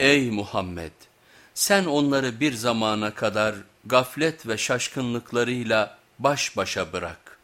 Ey Muhammed! Sen onları bir zamana kadar gaflet ve şaşkınlıklarıyla baş başa bırak.